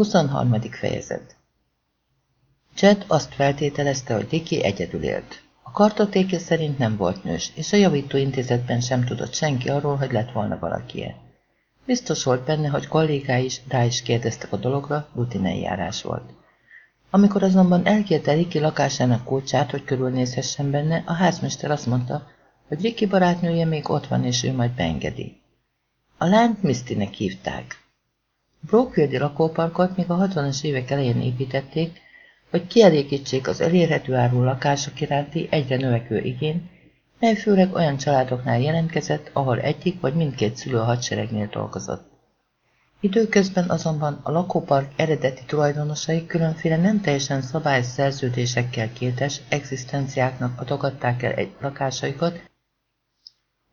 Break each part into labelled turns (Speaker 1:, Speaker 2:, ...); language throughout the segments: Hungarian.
Speaker 1: 23. fejezet Chad azt feltételezte, hogy Ricky egyedül élt. A kartotékja szerint nem volt nős, és a javító intézetben sem tudott senki arról, hogy lett volna valakie. Biztos volt benne, hogy kollégái is rá is kérdeztek a dologra, rutineljárás volt. Amikor azonban elkérte Ricky lakásának kulcsát, hogy körülnézhessen benne, a házmester azt mondta, hogy Ricky barátnője még ott van, és ő majd beengedi. A lányt Mistynek hívták. Brookfieldi lakóparkot még a 60-as évek elején építették, hogy kielégítsék az elérhető áru lakások iránti egyre növekvő igény, mely főleg olyan családoknál jelentkezett, ahol egyik vagy mindkét szülő a hadseregnél dolgozott. Időközben azonban a lakópark eredeti tulajdonosai különféle nem teljesen szabályos szerződésekkel kétes egzisztenciáknak adogatták el egy lakásaikat,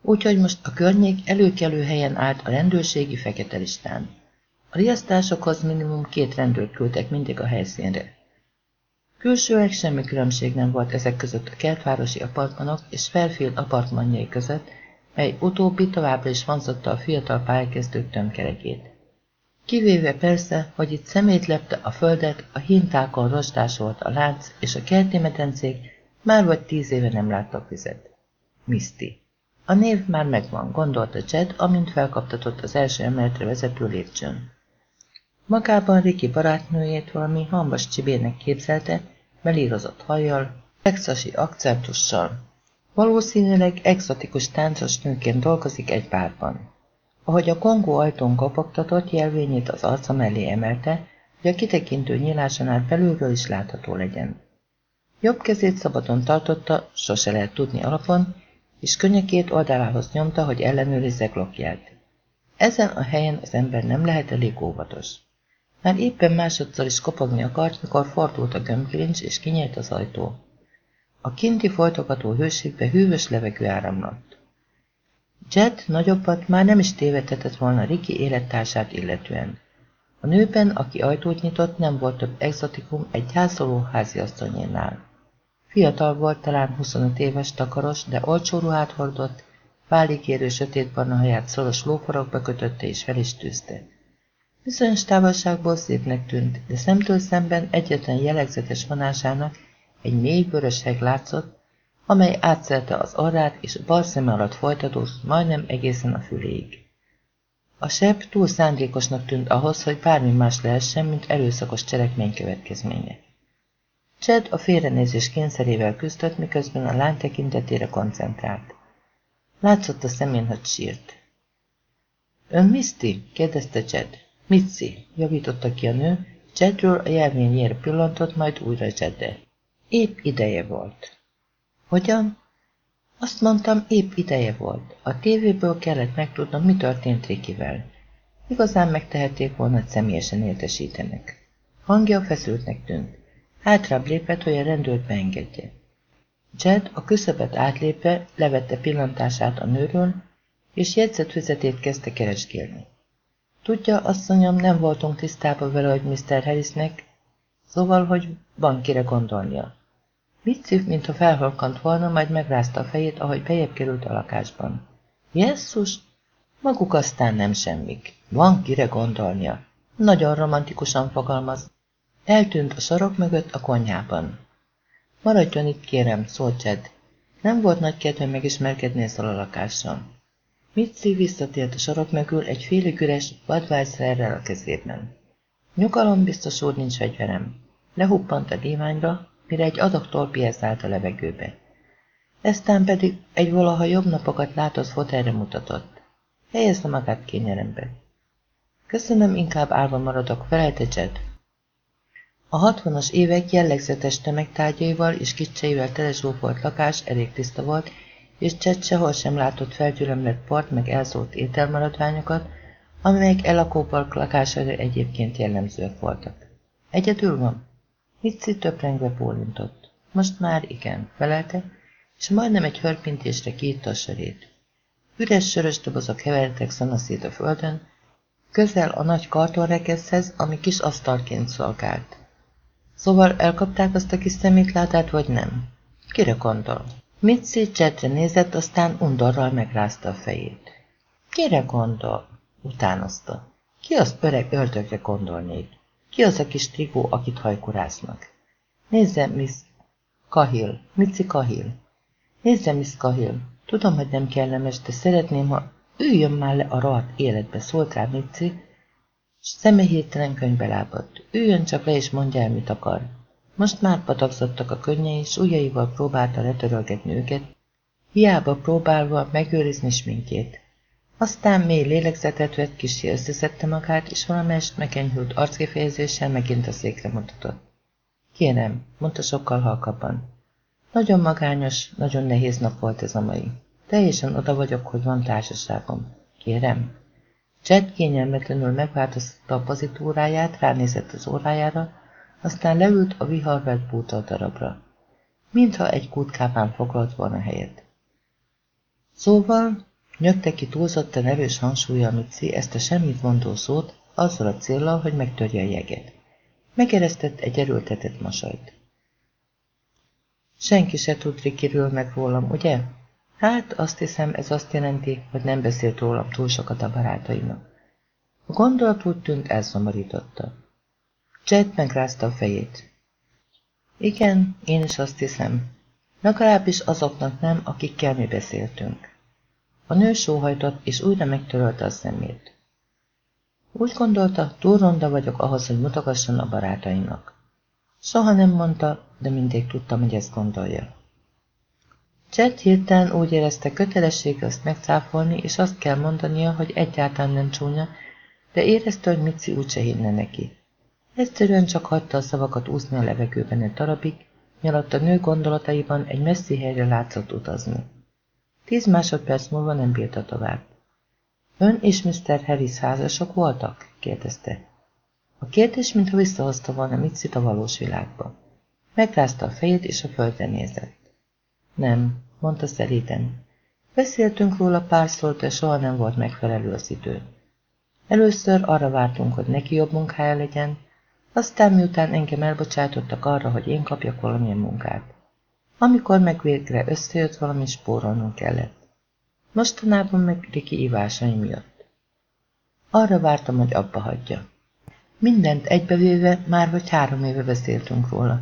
Speaker 1: úgyhogy most a környék előkelő helyen állt a rendőrségi fekete listán. A riasztásokhoz minimum két rendőrt küldtek mindig a helyszínre. Külsőleg semmi különbség nem volt ezek között a kertvárosi apartmanok és felfél apartmanjai között, mely utóbbi továbbra is vonzotta a fiatal pályakezdők tömkeregét. Kivéve persze, hogy itt szemét lepte a földet, a hintákon rostás volt a lánc, és a kerti medencék már vagy tíz éve nem láttak vizet. Misty. A név már megvan, gondolta Jed, amint felkaptatott az első emeletre vezető lépcsőn. Magában Riki barátnőjét valami hambas csibének képzelte, belírozott hajjal, texasi akcentussal. Valószínűleg exotikus táncos nőként dolgozik egy párban. Ahogy a kongó ajtón kopogtatott, jelvényét az arca mellé emelte, hogy a kitekintő nyílásánál belülről is látható legyen. Jobb kezét szabadon tartotta, sose lehet tudni alapon, és könnyekét oldalához nyomta, hogy ellenőrizze glokját. Ezen a helyen az ember nem lehet elég óvatos. Már éppen másodszor is kopogni akart, mikor fordult a gömbkilincs, és kinyílt az ajtó. A kinti folytogató hőségbe hűvös levegő áramlott. Jet nagyobbat már nem is tévedhetett volna Riki élettársát illetően. A nőben, aki ajtót nyitott, nem volt több exotikum egy gyászoló háziasszonyénál. Fiatal volt, talán 25 éves, takaros, de olcsó ruhát hordott, érő sötétbarna haját szoros lófarokba kötötte és fel is tűzte. Bizonyos távolságból szépnek tűnt, de szemtől szemben egyetlen jellegzetes vonásának egy mély vörös látszott, amely átszelte az arrát és a bal szeme alatt folytatódott majdnem egészen a füléig. A seb túl szándékosnak tűnt ahhoz, hogy bármi más lehessen, mint erőszakos cselekmény következménye. Chad a félrenézés kényszerével küzdött, miközben a lány tekintetére koncentrált. Látszott a szemén, hogy sírt. Ön Misty? kérdezte Chad. Mitzi, javította ki a nő, Chadről a jelvényére pillantott, majd újra Chadde. Épp ideje volt. Hogyan? Azt mondtam, épp ideje volt. A tévéből kellett megtudnom, mi történt Rikivel. Igazán megtehették volna, hogy személyesen értesítenek. Hangja feszültnek tűnt. Hátrább lépett, hogy a rendőrt beengedje. Jed a küszöbet átlépve levette pillantását a nőről, és jegyzett füzetét kezdte keresgélni. Tudja, asszonyom, nem voltunk tisztában vele, hogy Mr. Harrisnek, szóval, hogy van kire gondolnia. Mit mintha felhalkant volna, majd megrázta a fejét, ahogy bejebb került a lakásban. Jesszus! Maguk aztán nem semmik. Van kire gondolnia. Nagyon romantikusan fogalmaz. Eltűnt a sarok mögött a konyhában. Maradjon itt, kérem, szólt Jed. Nem volt nagy kedve megismerkedni ezzel a lakással. Mitzi visszatért a sarok mögül egy félig üres Budweiserrel a kezében. Nyugalom, biztos úr, nincs fegyverem. Lehuppant a díványra, mire egy adag torpi a levegőbe. Eztán pedig egy valaha jobb napokat látott fotelre mutatott. Helyezze magát kényelembe. Köszönöm, inkább állva maradok, felelte Jed. A hatvanas évek jellegzetes tömegtárgyaival és kicseivel telezsúfolt lakás elég tiszta volt, és Jed sehol sem látott felgyülemlett port meg elszólt ételmaradványokat, amelyek elakópark lakására egyébként jellemzőek voltak. Egyedül van? Mitzi töprengve bólintott. Most már igen, felelte, és majdnem egy hörpintésre kiitta a sörét. Üres sörös dobozok hevertek szanaszét a földön, közel a nagy kartonrekeszhez, ami kis asztalként szolgált. Szóval elkapták azt a kis szemétlátát, vagy nem? Kire gondol? Mitzi csetre nézett, aztán undorral megrázta a fejét. Kire gondol? utánozta. Ki azt öreg ördögre gondolnék? Ki az a kis trigó, akit hajkurásznak? Nézze, Miss Cahill, Mici Cahill. Nézze, Miss Cahill, tudom, hogy nem kellemes, de szeretném, ha üljön már le a rohadt életbe, szólt rá Mici, s szeme hirtelen könyvbe lábadt. Üljön csak le és mondja el, mit akar. Most már patakzottak a könnyei, és ujjaival próbálta letörölgetni őket, hiába próbálva megőrizni sminkjét. Aztán mély lélegzetet vett, kicsi összeszedte magát, és valamelyest megenyhült arckifejezéssel megint a székre mutatott. Kérem, mondta sokkal halkabban. Nagyon magányos, nagyon nehéz nap volt ez a mai. Teljesen oda vagyok, hogy van társaságom. Kérem. Chet kényelmetlenül megváltoztatta a pozitúráját, ránézett az órájára, aztán leült a viharvert búta darabra. Mintha egy kútkápán foglalt volna helyet. Szóval, nyögte ki túlzottan erős hangsúlya Mici ezt a semmit mondó szót, azzal a céllal, hogy megtörje a jeget. Megeresztett egy erőltetett masajt. Senki se tud Rickyről meg rólam, ugye? Hát, azt hiszem, ez azt jelenti, hogy nem beszélt rólam túl sokat a barátainak. A gondolat úgy tűnt elszomorította. Jet megrázta a fejét. Igen, én is azt hiszem. Legalábbis azoknak nem, akikkel mi beszéltünk. A nő sóhajtott, és újra megtörölte a szemét. Úgy gondolta, túl ronda vagyok ahhoz, hogy mutogasson a barátainak. Soha nem mondta, de mindig tudtam, hogy ezt gondolja. Chet hirtelen úgy érezte kötelessége azt megcáfolni, és azt kell mondania, hogy egyáltalán nem csúnya, de érezte, hogy Mici úgyse hinne neki. Egyszerűen csak hagyta a szavakat úszni a levegőben egy darabig, nyalatt a nő gondolataiban egy messzi helyre látszott utazni. Tíz másodperc múlva nem bírta tovább. Ön és Mr. Harris házasok voltak? kérdezte. A kérdés, mintha visszahozta volna Mitsit a valós világba. Megrázta a fejét, és a földre nézett. Nem, mondta szeríten. Beszéltünk róla párszor, de soha nem volt megfelelő az idő. Először arra vártunk, hogy neki jobb munkája legyen, aztán miután engem elbocsátottak arra, hogy én kapjak valamilyen munkát. Amikor meg végre összejött, valami spórolnunk kellett. Mostanában meg Riki ivásai miatt. Arra vártam, hogy abba hagyja. Mindent egybevéve már vagy három éve beszéltünk róla.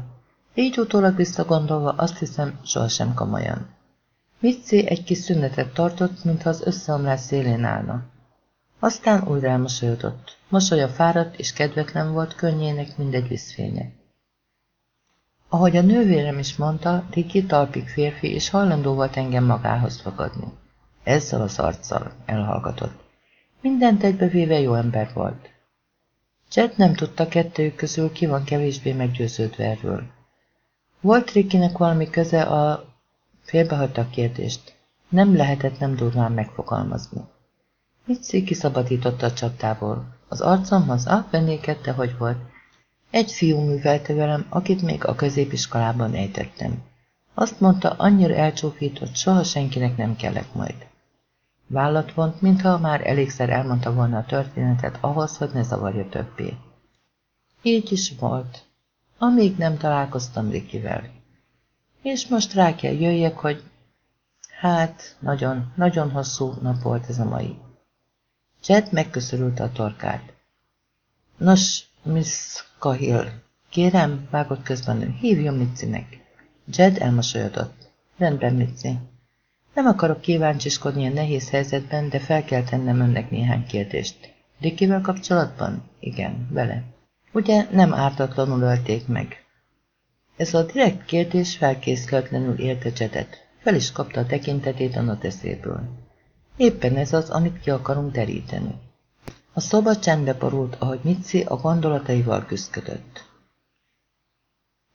Speaker 1: Így utólag visszagondolva azt hiszem, sohasem komolyan. Mitzi egy kis szünetet tartott, mintha az összeomlás szélén állna. Aztán újra elmosolyodott. Mosolya fáradt és kedvetlen volt, könnyének mindegy viszfénye. Ahogy a nővérem is mondta, Riki talpig férfi, és hajlandó volt engem magához fogadni. Ezzel az arccal elhallgatott. Mindent egybevéve jó ember volt. Chet nem tudta kettőjük közül ki van kevésbé meggyőződve erről. Volt Rikinek valami köze a... Félbehagyta a kérdést. Nem lehetett nem durván megfogalmazni. Mitzi kiszabadította a csaptából. Az arcomhoz átvennékedte, hogy volt. Egy fiú művelte velem, akit még a középiskolában ejtettem. Azt mondta, annyira elcsókított, soha senkinek nem kellek majd. Vállat vont, mintha már elégszer elmondta volna a történetet ahhoz, hogy ne zavarja többé. Így is volt, amíg nem találkoztam Rickyvel. És most rá kell jöjjek, hogy hát, nagyon, nagyon hosszú nap volt ez a mai. Jed megköszörülte a torkát. Nos, Miss Cahill, kérem, vágott közben ő, hívjon Mitzinek. Jed elmosolyodott. Rendben, Mitzi. Nem akarok kíváncsiskodni a nehéz helyzetben, de fel kell tennem önnek néhány kérdést. Rickyvel kapcsolatban? Igen, vele. Ugye nem ártatlanul ölték meg? Ez a direkt kérdés felkészületlenül érte Jedet. Fel is kapta a tekintetét a noteszéből. Éppen ez az, amit ki akarunk deríteni. A szoba csendbe borult, ahogy Mitzi a gondolataival küzdködött.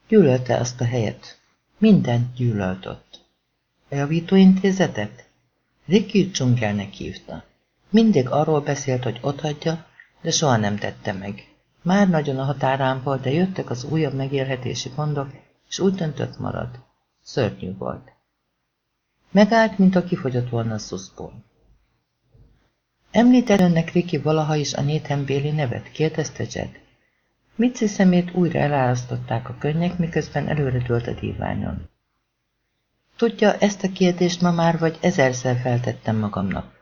Speaker 1: Gyűlölte azt a helyet. Mindent gyűlölt ott. A javítóintézetet? Ricky dzsungelnek hívta. Mindig arról beszélt, hogy otthagyja, de soha nem tette meg. Már nagyon a határán volt, de jöttek az újabb megélhetési gondok, és úgy döntött marad. Szörnyű volt. Megállt, mint a kifogyott volna a szuszból. Említett önnek Riki valaha is a Nathan Béli nevet? kérdezte Jed. Mitzi szemét újra elárasztották a könnyek, miközben előre dőlt a díványon. Tudja, ezt a kérdést ma már vagy ezerszer feltettem magamnak.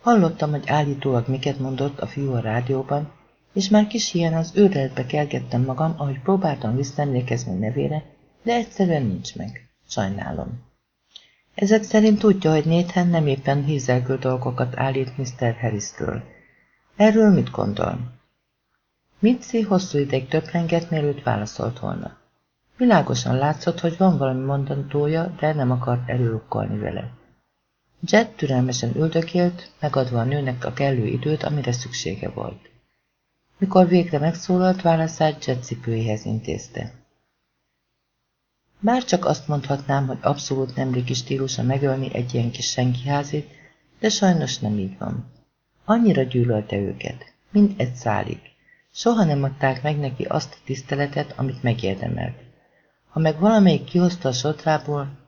Speaker 1: Hallottam, hogy állítólag miket mondott a fiú a rádióban, és már kis ilyen az őrületbe kelgettem magam, ahogy próbáltam visszaemlékezni nevére, de egyszerűen nincs meg. Sajnálom. Ezek szerint tudja, hogy Nathan nem éppen hízelgő dolgokat állít Mr. Harris-től. Erről mit gondol? Mitzi hosszú ideig töprengett, mielőtt válaszolt volna. Világosan látszott, hogy van valami mondantója, de nem akart előrukkolni vele. Jet türelmesen üldökélt, megadva a nőnek a kellő időt, amire szüksége volt. Mikor végre megszólalt, válaszát Jet cipőjéhez intézte. Bár csak azt mondhatnám, hogy abszolút nem régi stílusa megölni egy ilyen kis senkiházit, de sajnos nem így van. Annyira gyűlölte őket, mind egy szálig. Soha nem adták meg neki azt a tiszteletet, amit megérdemelt. Ha meg valamelyik kihozta a sotrából,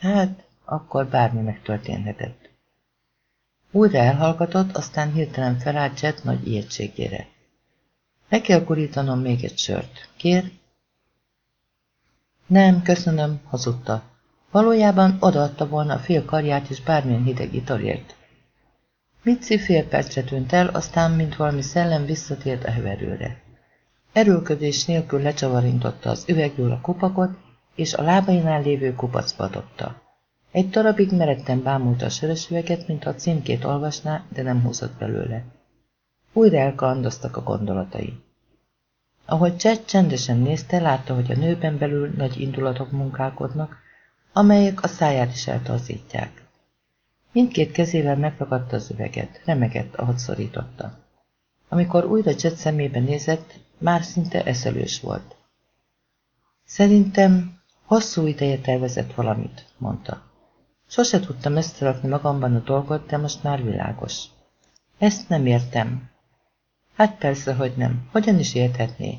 Speaker 1: hát, akkor bármi megtörténhetett. Újra elhallgatott, aztán hirtelen felállt Jet nagy ijegységére. Le kell gurítanom még egy sört. Kér? Nem, köszönöm, hazudta. Valójában odaadta volna a fél karját is bármilyen hideg italért. Mitzi fél percre tűnt el, aztán, mint valami szellem visszatért a heverőre. Erőködés nélkül lecsavarintotta az üvegből a kupakot, és a lábainál lévő kupacba dobta. Egy darabig meredten bámulta a sörös üveget, mint a címkét olvasná, de nem húzott belőle. Újra elkalandoztak a gondolatai. Ahogy Chet csendesen nézte, látta, hogy a nőben belül nagy indulatok munkálkodnak, amelyek a száját is eltazítják. Mindkét kezével megragadta az üveget, remegett, ahogy szorította. Amikor újra Jet szemébe nézett, már szinte eszelős volt. Szerintem hosszú ideje tervezett valamit, mondta. Sose tudtam összerakni magamban a dolgot, de most már világos. Ezt nem értem. Hát persze, hogy nem. Hogyan is érthetné?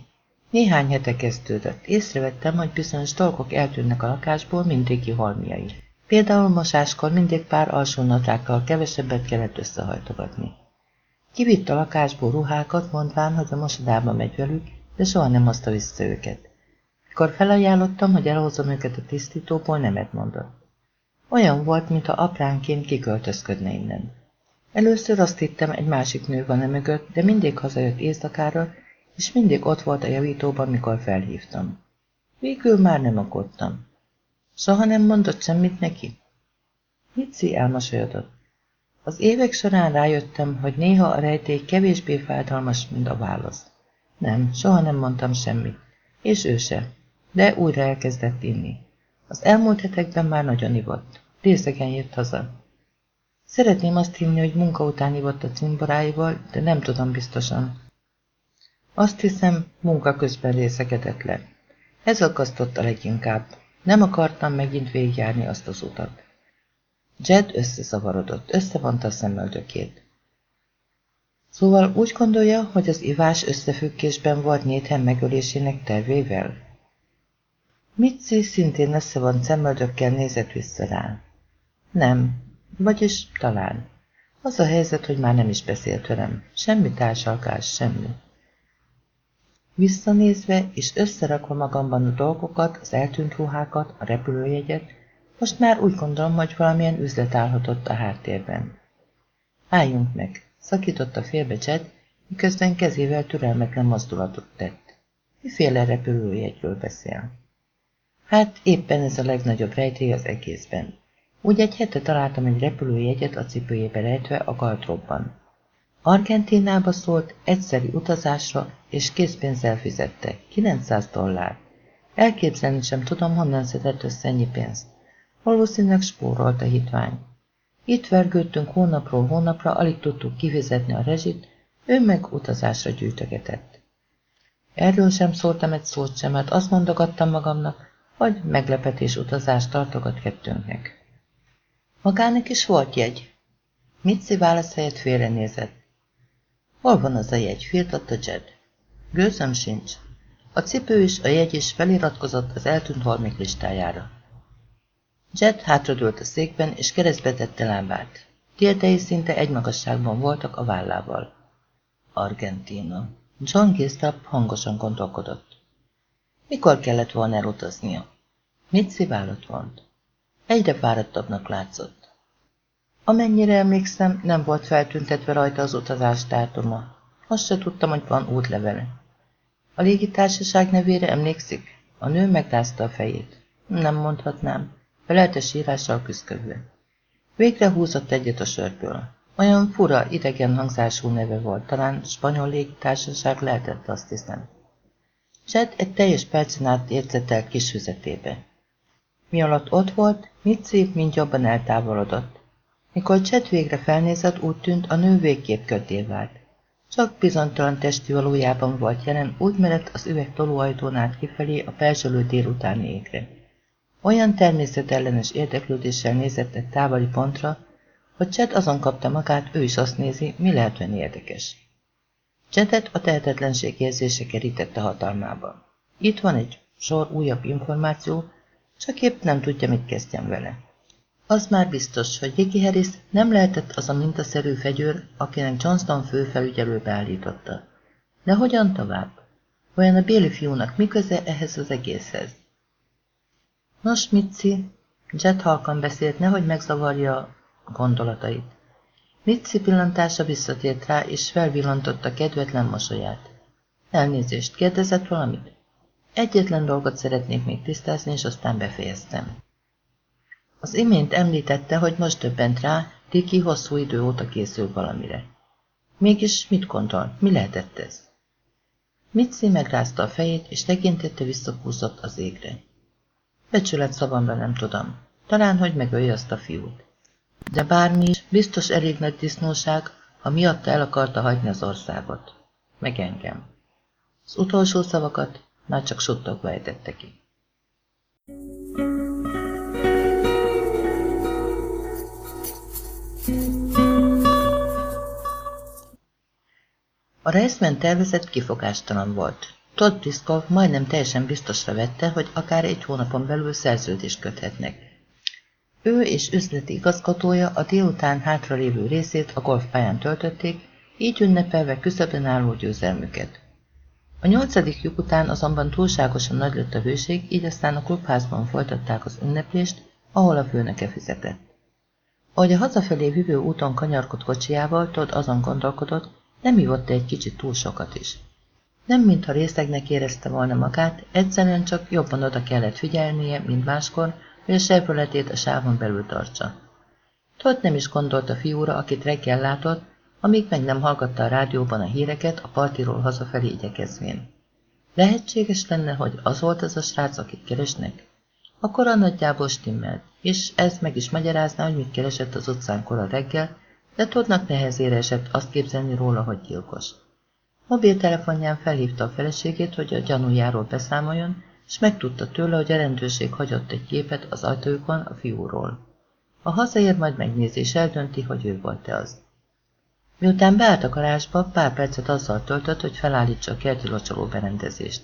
Speaker 1: Néhány hete kezdődött. Észrevettem, hogy bizonyos dolgok eltűnnek a lakásból, mint régi holmiai. Például mosáskor mindig pár alsó nadrággal kevesebbet kellett összehajtogatni. Kivitt a lakásból ruhákat, mondván, hogy a mosodába megy velük, de soha nem hozta vissza őket. Mikor felajánlottam, hogy elhozom őket a tisztítóból, nemet mondott. Olyan volt, mintha apránként kiköltözködne innen. Először azt hittem, egy másik nő van e mögött, de mindig hazajött éjszakára, és mindig ott volt a javítóban, mikor felhívtam. Végül már nem aggódtam. Soha nem mondott semmit neki? Mitzi elmosolyodott. Az évek során rájöttem, hogy néha a rejtély kevésbé fájdalmas, mint a válasz. Nem, soha nem mondtam semmit. És ő se. De újra elkezdett inni. Az elmúlt hetekben már nagyon ivott. Részegen jött haza. Szeretném azt hinni, hogy munka után ivott a cimboráival, de nem tudom biztosan. Azt hiszem, munka közben részekedett le. Ez akasztott a leginkább. Nem akartam megint végigjárni azt az utat. Jed összezavarodott, összevonta a szemöldökét. Szóval úgy gondolja, hogy az ivás összefüggésben volt Néthen megölésének tervével? Mitzi szintén összevont szemöldökkel nézett vissza rá. Nem, vagyis talán. Az a helyzet, hogy már nem is beszélt velem. Semmi társalkás, semmi. Visszanézve és összerakva magamban a dolgokat, az eltűnt ruhákat, a repülőjegyet, most már úgy gondolom, hogy valamilyen üzlet állhatott a háttérben. Álljunk meg, szakította félbe Jed, miközben kezével türelmetlen mozdulatot tett. Miféle repülőjegyről beszél? Hát éppen ez a legnagyobb rejtély az egészben. Úgy egy hete találtam egy repülőjegyet a cipőjébe rejtve a galtróbban. Argentinába szólt egyszeri utazásra, és készpénzzel fizette, 900 dollár. Elképzelni sem tudom, honnan szedett össze ennyi pénzt. Valószínűleg spórolt a hitvány. Itt vergődtünk hónapról hónapra, alig tudtuk kifizetni a rezsit, ő meg utazásra gyűjtögetett. Erről sem szóltam egy szót sem, mert azt mondogattam magamnak, hogy meglepetés utazást tartogat kettőnknek. Magának is volt jegy? Mitzi válasz helyett félrenézett. Hol van az a jegy? Firtatta Jed. Gőzöm sincs. A cipő is, a jegy is feliratkozott az eltűnt holmik listájára. Jed hátradőlt a székben, és keresztbe tette lábát. Tiltei szinte egy magasságban voltak a vállával. Argentina. John Gistap hangosan gondolkodott. Mikor kellett volna elutaznia? Mit sziválott vont? Egyre fáradtabbnak látszott. Amennyire emlékszem, nem volt feltüntetve rajta az utazás dátuma. Azt se tudtam, hogy van útlevele. A légitársaság nevére emlékszik? A nő megrázta a fejét. Nem mondhatnám. Felelte sírással küszködve. Végre húzott egyet a sörből. Olyan fura, idegen hangzású neve volt, talán spanyol légitársaság lehetett, azt hiszem. Chet egy teljes percen át érzetelt kis füzetébe. Mi alatt ott volt, Mitzi mint jobban eltávolodott. Mikor Chet végre felnézett, úgy tűnt, a nő végképp köté vált. Csak bizonytalan testi valójában volt jelen, úgy merett az üveg tolóajtón át kifelé a perzselő délutáni égre. Olyan természetellenes érdeklődéssel nézett egy távoli pontra, hogy Chet azon kapta magát, ő is azt nézi, mi lehet olyan érdekes. Chetet a tehetetlenség érzése kerítette hatalmába. Itt van egy sor újabb információ, csak épp nem tudja, mit kezdjen vele. Az már biztos, hogy Vicky Harris nem lehetett az a mintaszerű fegyőr, akinek Johnston főfelügyelő beállította. De hogyan tovább? Olyan a Béli fiúnak mi ehhez az egészhez? Nos, Mitzi, Jet halkan beszélt, nehogy megzavarja gondolatait. Mitzi pillantása visszatért rá, és felvillantotta kedvetlen mosolyát. Elnézést, kérdezett valamit? Egyetlen dolgot szeretnék még tisztázni, és aztán befejeztem. Az imént említette, hogy most döbbent rá, Tiki hosszú idő óta készül valamire. Mégis mit gondol, mi lehetett ez? Mitzi megrázta a fejét, és tekintette visszakúzott az égre. Becsület szavamra nem tudom. Talán, hogy megölje azt a fiút. De bármi is, biztos elég nagy disznóság, ha miatta el akarta hagyni az országot. Meg engem. Az utolsó szavakat már csak suttogva ejtette ki. A Reisman tervezet kifogástalan volt. Todd Briscoe majdnem teljesen biztosra vette, hogy akár egy hónapon belül szerződést köthetnek. Ő és üzleti igazgatója a délután hátralévő részét a golfpályán töltötték, így ünnepelve küszöbön álló győzelmüket. A nyolcadik lyuk után azonban túlságosan nagy lett a hőség, így aztán a klubházban folytatták az ünneplést, ahol a főnöke fizetett. Ahogy a hazafelé hűvő úton kanyarkott kocsijával, Todd azon gondolkodott, nem ivott egy kicsit túl sokat is. Nem mintha részegnek érezte volna magát, egyszerűen csak jobban oda kellett figyelnie, mint máskor, hogy a serpületét a sávon belül tartsa. Todd nem is gondolt a fiúra, akit reggel látott, amíg meg nem hallgatta a rádióban a híreket a partiról hazafelé igyekezvén. Lehetséges lenne, hogy az volt az a srác, akit keresnek? Akkor a nagyjából stimmelt, és ez meg is magyarázná, hogy mit keresett az utcán kora reggel, de Toddnak nehezére esett azt képzelni róla, hogy gyilkos. Mobiltelefonján felhívta a feleségét, hogy a gyanújáról beszámoljon, és megtudta tőle, hogy a rendőrség hagyott egy képet az ajtójukon a fiúról. A hazaér majd megnézi és eldönti, hogy ő volt-e az. Miután beállt a garázsba, pár percet azzal töltött, hogy felállítsa a kerti locsoló berendezést.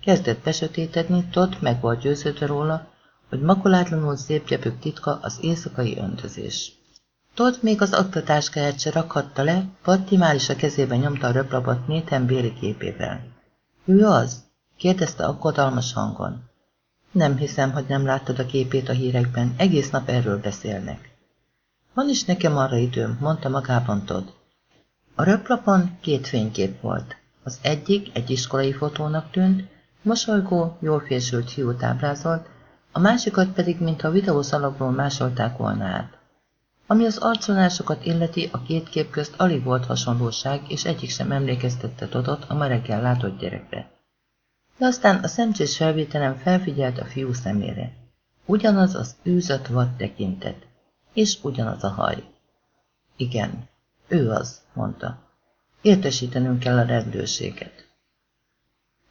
Speaker 1: Kezdett besötétedni, Todd meg volt győződve róla, hogy makulátlanul szép gyepük titka az éjszakai öntözés. Todd még az aktatáskáját se rakhatta le, Patti már is a kezébe nyomta a röplapot Nathan Béli képével. Ő az? kérdezte aggodalmas hangon. Nem hiszem, hogy nem láttad a képét a hírekben, egész nap erről beszélnek. Van is nekem arra időm, mondta magában Todd. A röplapon két fénykép volt. Az egyik egy iskolai fotónak tűnt, mosolygó, jól fésült fiút ábrázolt, a másikat pedig, mintha videószalagról másolták volna át. Ami az arconásokat illeti, a két kép közt alig volt hasonlóság, és egyik sem emlékeztette Todot a ma reggel látott gyerekre. De aztán a szemcsés felvételem felfigyelt a fiú szemére. Ugyanaz az űzött vad tekintet, és ugyanaz a haj. Igen, ő az, mondta. Értesítenünk kell a rendőrséget.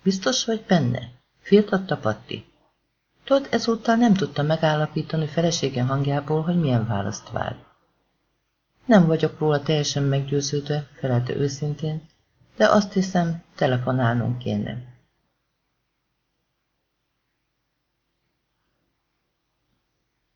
Speaker 1: Biztos vagy benne? Firtatta Patti. Todd ezúttal nem tudta megállapítani felesége hangjából, hogy milyen választ vár. Nem vagyok róla teljesen meggyőződve, felelte őszintén, de azt hiszem, telefonálnunk kéne.